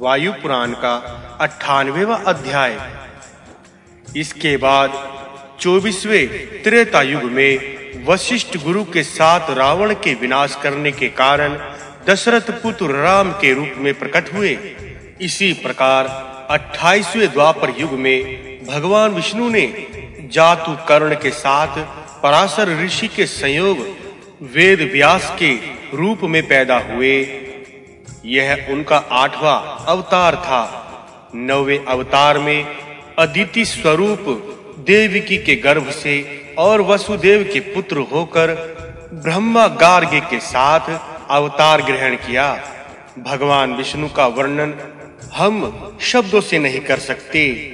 वायु पुराण का अट्ठानवेवा अध्याय। इसके बाद चौबीसवें त्रेता युग में वशिष्ठ गुरु के साथ रावण के विनाश करने के कारण दशरथ पुत्र राम के रूप में प्रकट हुए। इसी प्रकार 28वें द्वापर युग में भगवान विष्णु ने जातु कर्ण के साथ पराशर ऋषि के संयोग वेद व्यास के रूप में पैदा हुए। यह उनका आठवां अवतार था। नौवे अवतार में अदिति स्वरूप देवकी के गर्भ से और वसुदेव के पुत्र होकर ब्रह्मा गार्गे के साथ अवतार ग्रहण किया। भगवान विष्णु का वर्णन हम शब्दों से नहीं कर सकते।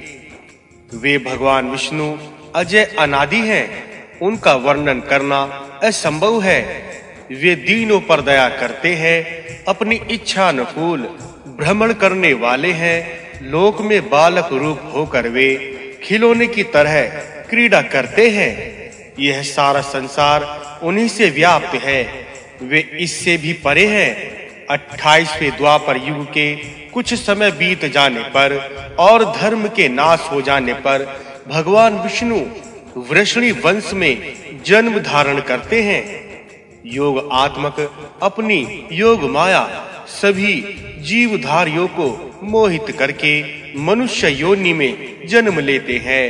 वे भगवान विष्णु अजय अनादि हैं। उनका वर्णन करना असंभव है। वे दीनों पर दया करते हैं अपनी इच्छा अनुकूल भ्रमण करने वाले हैं। लोक में बालक रूप होकर वे खिलौने की तरह क्रीड़ा करते हैं। यह सारा संसार उन्हीं से व्याप्त है। वे इससे भी परे हैं। 28वें द्वापर युग के कुछ समय बीत जाने पर और धर्म के नाश हो जाने पर भगवान विष्णु वृषणी वंश में जन्म धारण करते हैं। योग आत्मक, अपनी योग माया, सभी जीवधारियों को मोहित करके मनुष्य योनि में जन्म लेते हैं।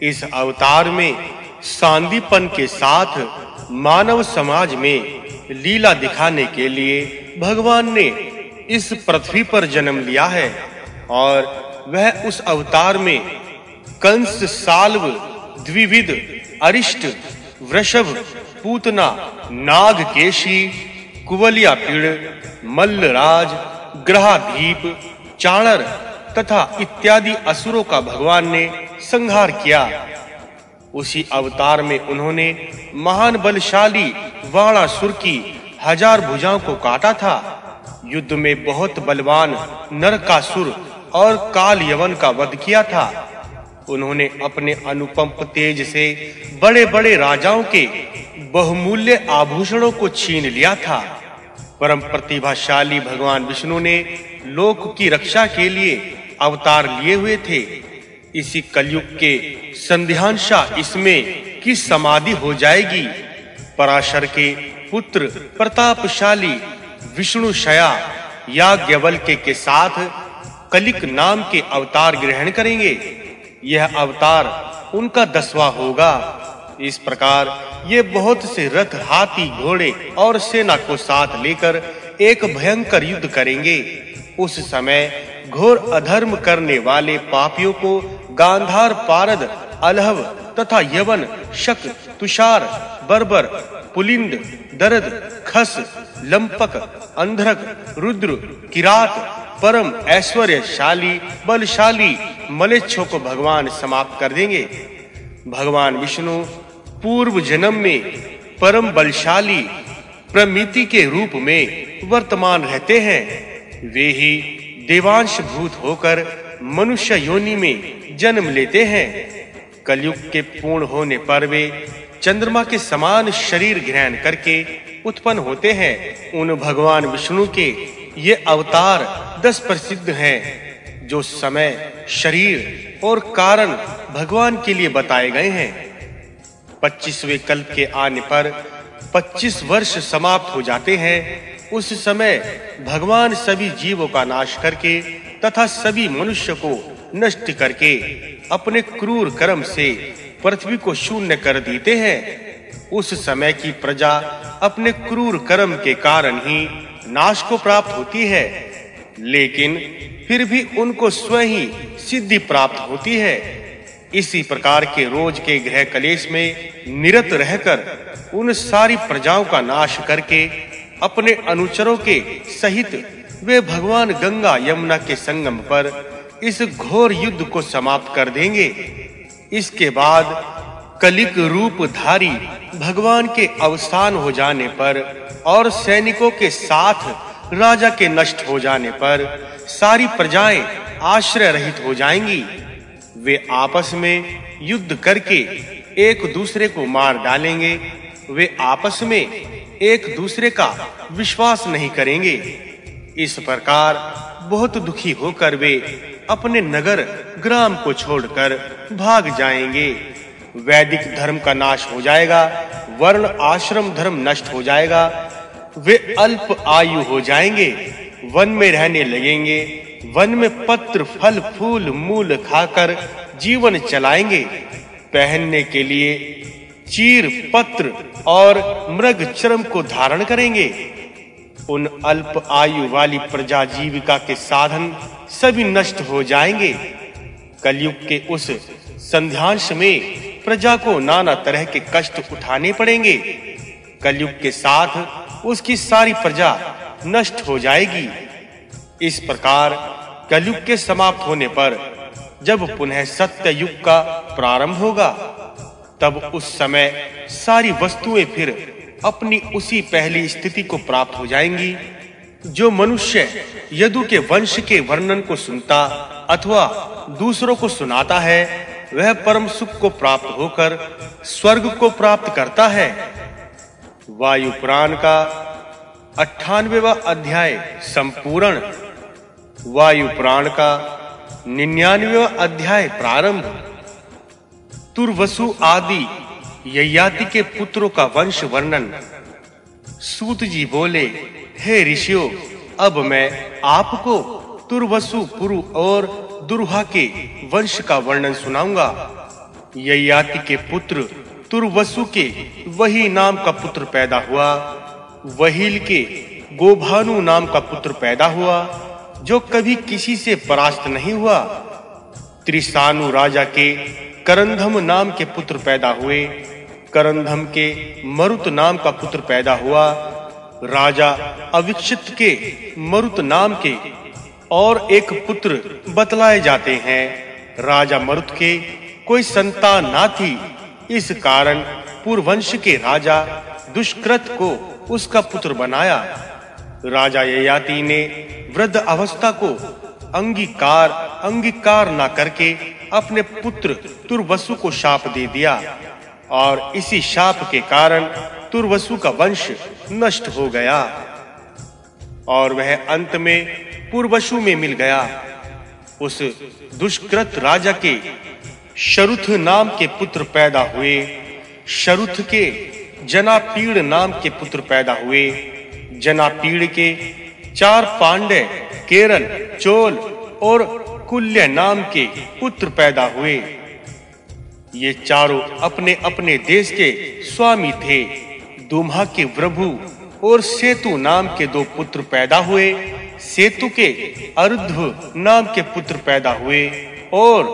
इस अवतार में सांदीपन के साथ मानव समाज में लीला दिखाने के लिए भगवान ने इस पृथ्वी पर जन्म लिया है और वह उस अवतार में कंस, साल्व द्विविध अरिष्ट वृषभ, पूतना नागकेशी कुवलिया पीड़, मल्लराज, ग्रहाधीप, चाणर तथा इत्यादि असुरों का भगवान ने संहार किया। उसी अवतार में उन्होंने महान बलशाली वाणासुर की हज़ार भुजाओं को काटा था। युद्ध में बहुत बलवान नरकासुर और काल यवन का वध किया था। उन्होंने अपने अनुपम तेज से बड़े-बड़े राजाओं के बहुमूल्य आभूषणों को छीन लिया था। परम प्रतिभाशाली भगवान विष्णु ने लोक की रक्षा के लिए अवतार लिए हुए थे। इसी कलयुग के संध्यांशा इसमें की समाधि हो जाएगी। पराशर के पुत्र प्रतापशाली विष्णु शया याज्ञवल्क्य के साथ कलिक नाम के अवतार ग्रहण करेंगे। यह अवतार उनका दसवां होगा। इस प्रकार ये बहुत से रथ, हाथी, घोड़े और सेना को साथ लेकर एक भयंकर युद्ध करेंगे। उस समय घोर अधर्म करने वाले पापियों को गांधार, पारद, अलहव तथा यवन, शक, तुषार, बर्बर, पुलिंद, दरद, खस, लंपक, अंधरक, रुद्र, किरात परम ऐश्वर्यशाली, बलशाली मलेच्छों को भगवान समाप्त कर देंगे। भगवान विष्णु पूर्व जन्म में परम बलशाली, प्रमिति के रूप में वर्तमान रहते हैं। वे ही देवांश भूत होकर मनुष्य योनि में जन्म लेते हैं। कलयुग के पूर्ण होने पर वे चंद्रमा के समान शरीर ग्रहण करके उत्पन्न होते हैं। उन भगवान विष्णु के ये अवतार दस प्रसिद्ध हैं, जो समय, शरीर और कारण भगवान के लिए बताए गए हैं। 25वें कल्प के आने पर 25 वर्ष समाप्त हो जाते हैं। उस समय भगवान सभी जीवों का नाश करके तथा सभी मनुष्य को नष्ट करके अपने क्रूर कर्म से पृथ्वी को शून्य कर देते हैं। उस समय की प्रजा अपने क्रूर कर्म के कारण ही नाश को प्राप्त होती है, लेकिन फिर भी उनको स्वयं ही सिद्धि प्राप्त होती है। इसी प्रकार के रोज के ग्रह कलेश में निरत रहकर उन सारी प्रजाओं का नाश करके, अपने अनुचरों के सहित वे भगवान गंगा यमुना के संगम पर इस घोर युद्ध को समाप्त कर देंगे। इसके बाद कलिक रूप धारी भगवान के अवसान हो जाने पर और सैनिकों के साथ राजा के नष्ट हो जाने पर सारी प्रजाएँ आश्रय रहित हो जाएँगी। वे आपस में युद्ध करके एक दूसरे को मार डालेंगे। वे आपस में एक दूसरे का विश्वास नहीं करेंगे। इस प्रकार बहुत दुखी होकर वे अपने नगर ग्राम को छोड़कर भाग जाएँगे। वैदिक धर्म का नाश हो जाएगा, वर्ण आश्रम धर्म नष्ट हो जाएगा, वे अल्प आयु हो जाएँगे, वन में रहने लगेंगे, वन में पत्र, फल, फूल, मूल खाकर जीवन चलाएँगे। पहनने के लिए चीर, पत्र और मृग चरम को धारण करेंगे। उन अल्प आयु वाली प्रजा जीविका के साधन सभी नष्ट हो जाएँगे। कलयुग के उस संध्यांश में प्रजा को नाना तरह के कष्ट उठाने पड़ेंगे। कलयुग के साथ उसकी सारी प्रजा नष्ट हो जाएगी। इस प्रकार कलयुग के समाप्त होने पर जब पुनः सत्य युग का प्रारंभ होगा, तब उस समय सारी वस्तुएँ फिर अपनी उसी पहली स्थिति को प्राप्त हो जाएँगी, जो मनुष्य यदु के वंश के वर्णन को सुनता अथवा दूसरों को सुनाता है वह परम सुख को प्राप्त होकर स्वर्ग को प्राप्त करता है। वायु पुराण का अट्ठानवेवा अध्याय संपूर्ण। वायु पुराण का निन्यानवेवा अध्याय प्रारंभ। तुर्वसु आदि ययाति के पुत्रों का वंश वर्णन। सूत जी बोले, हे ऋषियों, अब मैं आपको तुर्वसु पुरु और दुर्हा के वंश का वर्णन सुनाऊँगा। ययाति के पुत्र तुर्वसु के वही नाम का पुत्र पैदा हुआ। वहील के गोभानु नाम का पुत्र पैदा हुआ, जो कभी किसी से परास्त नहीं हुआ। त्रिसानु राजा के करंधम नाम के पुत्र पैदा हुए। करंधम के मरुत नाम का पुत्र पैदा हुआ। राजा अविक्षित के मरुत नाम के और एक पुत्र बतलाए जाते हैं। राजा मरुत के कोई संतान ना थी। इस कारण पूर्ववंश के राजा दुष्कृत को उसका पुत्र बनाया। राजा ययाति ने वृद्ध अवस्था को अंगीकार अंगीकार ना करके अपने पुत्र तुर्वसु को शाप दे दिया और इसी शाप के कारण तुर्वसु का वंश नष्ट हो गया। और वह अंत में पूर्वसु में मिल गया। उस दुष्कृत राजा के शरुथ नाम के पुत्र पैदा हुए। शरुथ के जनापीड़ नाम के पुत्र पैदा हुए। जनापीड़ के चार पांडे केरल चोल और कुल्य नाम के पुत्र पैदा हुए। ये चारों अपने अपने देश के स्वामी थे। दुम्हा के प्रभु और सेतु नाम के दो पुत्र पैदा हुए। सेतु के अर्ध नाम के पुत्र पैदा हुए और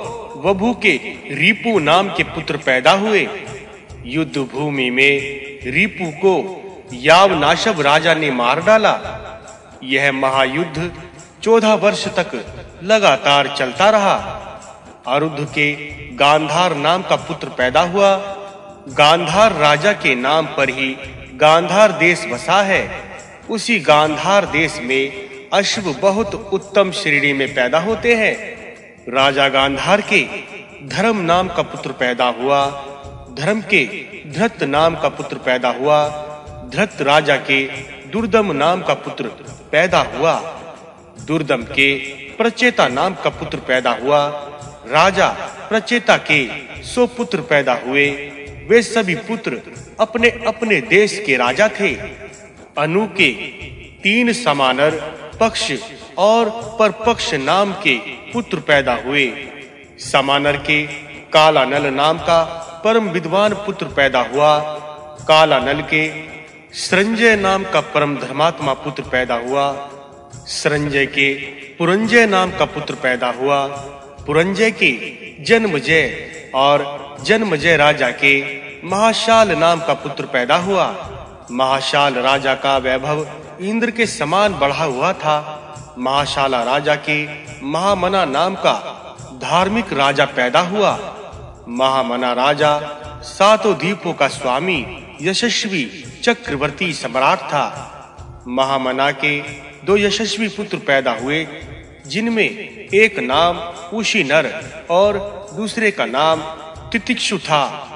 वभु के रिपु नाम के पुत्र पैदा हुए। युद्ध भूमि में रिपु को यावनाशव राजा ने मार डाला। यह महायुद्ध चौदह वर्ष तक लगातार चलता रहा। अरुद्ध के गांधार नाम का पुत्र पैदा हुआ। गांधार राजा के नाम पर ही गांधार देश बसा है। उसी गांधार देश में अश्व बहुत उत्तम श्रेणी में पैदा होते हैं। राजा गांधार के धर्म नाम का पुत्र पैदा हुआ, धर्म के धृत नाम का पुत्र पैदा हुआ, धृत राजा के दुर्दम नाम का पुत्र पैदा हुआ, दुर्दम के प्रचेता नाम का पुत्र पैदा हुआ, राजा प्रचेता के सो पुत्र पैदा हुए, वे सभी पुत्र अपने अपने देश के राजा थे। अनु के तीन समानर पक्ष और परपक्ष नाम के पुत्र पैदा हुए। समानर के काला नल नाम का परम विद्वान पुत्र पैदा हुआ। काला नल के संजय नाम का परम धर्मात्मा पुत्र पैदा हुआ। संजय के पुरंजय नाम का पुत्र पैदा हुआ। पुरंजय के जन्मजय और जन्मजय राजा के महाशाल नाम का पुत्र पैदा हुआ। महाशाल राजा का वैभव इंद्र के समान बढ़ा हुआ था, महाशाला राजा के महामना नाम का धार्मिक राजा पैदा हुआ। महामना राजा सातों द्वीपों का स्वामी, यशस्वी चक्रवर्ती सम्राट था। महामना के दो यशस्वी पुत्र पैदा हुए, जिनमें एक नाम उशी नर और दूसरे का नाम तितिक्षु था।